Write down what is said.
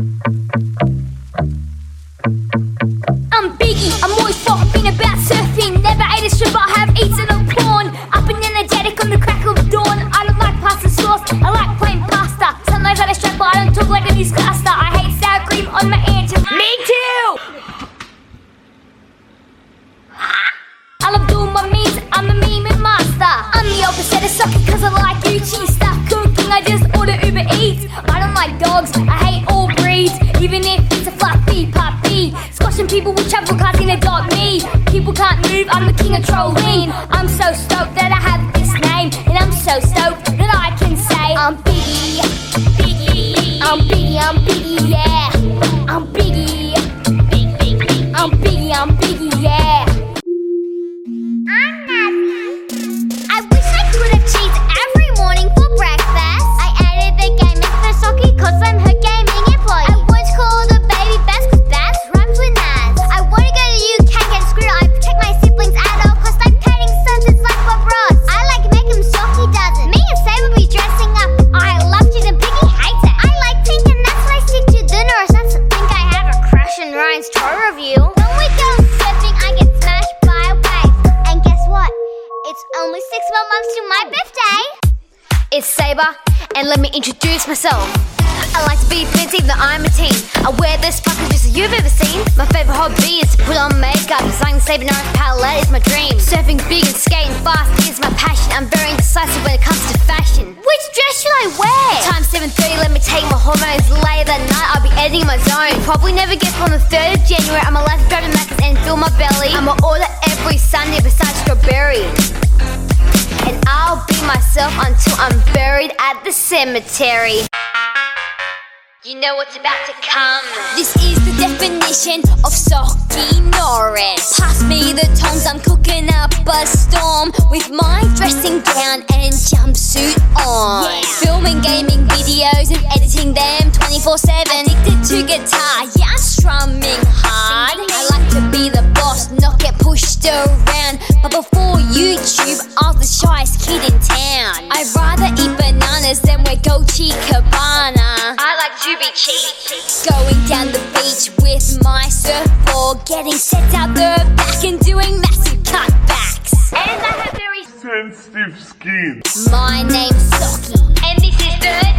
I'm Biggy, I'm always talking about surfing. Never ate a strip, I have eaten prawn. Up and energetic on the crack of dawn. I don't like pasta sauce, I like plain pasta. Sometimes I have a strap, but I don't talk like a newscaster. I hate sour cream on my answer. Me too! I love doing my memes, I'm a meme master. I'm the opposite of sucky cause I like Gucci stuff cooking. I just order Uber Eats. I don't like dogs, people with travel cards in adopt me. People can't move, I'm the king of trolling. I'm so stoked that I have this name. And I'm so stoked that I can say I'm Biggy. Biggy. I'm Biggy, I'm Biggy, only six more months to my birthday. It's Sabre, and let me introduce myself. I like to be fancy, though I'm a teen. I wear this fucking dress that you've ever seen. My favorite hobby is to put on makeup. Designing Sabre Norris palette is my dream. Surfing big and skating fast is my passion. I'm very indecisive when it comes to fashion. Which dress should I wear? Time 7.30, let me take my hormones. Later that night, I'll be editing my zone. Probably never guess on the 3rd of January, I'm allowed to grab a and fill my belly. I'ma order every Sunday besides strawberry. And I'll be myself until I'm buried at the cemetery. You know what's about to come. This is the definition of Sockie Norris. Pass me the tongs, I'm cooking up a storm with my dressing gown and jumpsuit on. Filming gaming videos and editing them 24 7. Addicted to guitar, yeah, I'm strumming hard. I like to be the boss, not get pushed around. But before YouTube, I was the shyest kid in town. I'd rather eat bananas than wear Dolce Gabbana. I like to be cheap. Going down the beach with my surfboard, getting set out the back and doing massive cutbacks. And I have very. sensitive skin. My name's Sockie. And this is the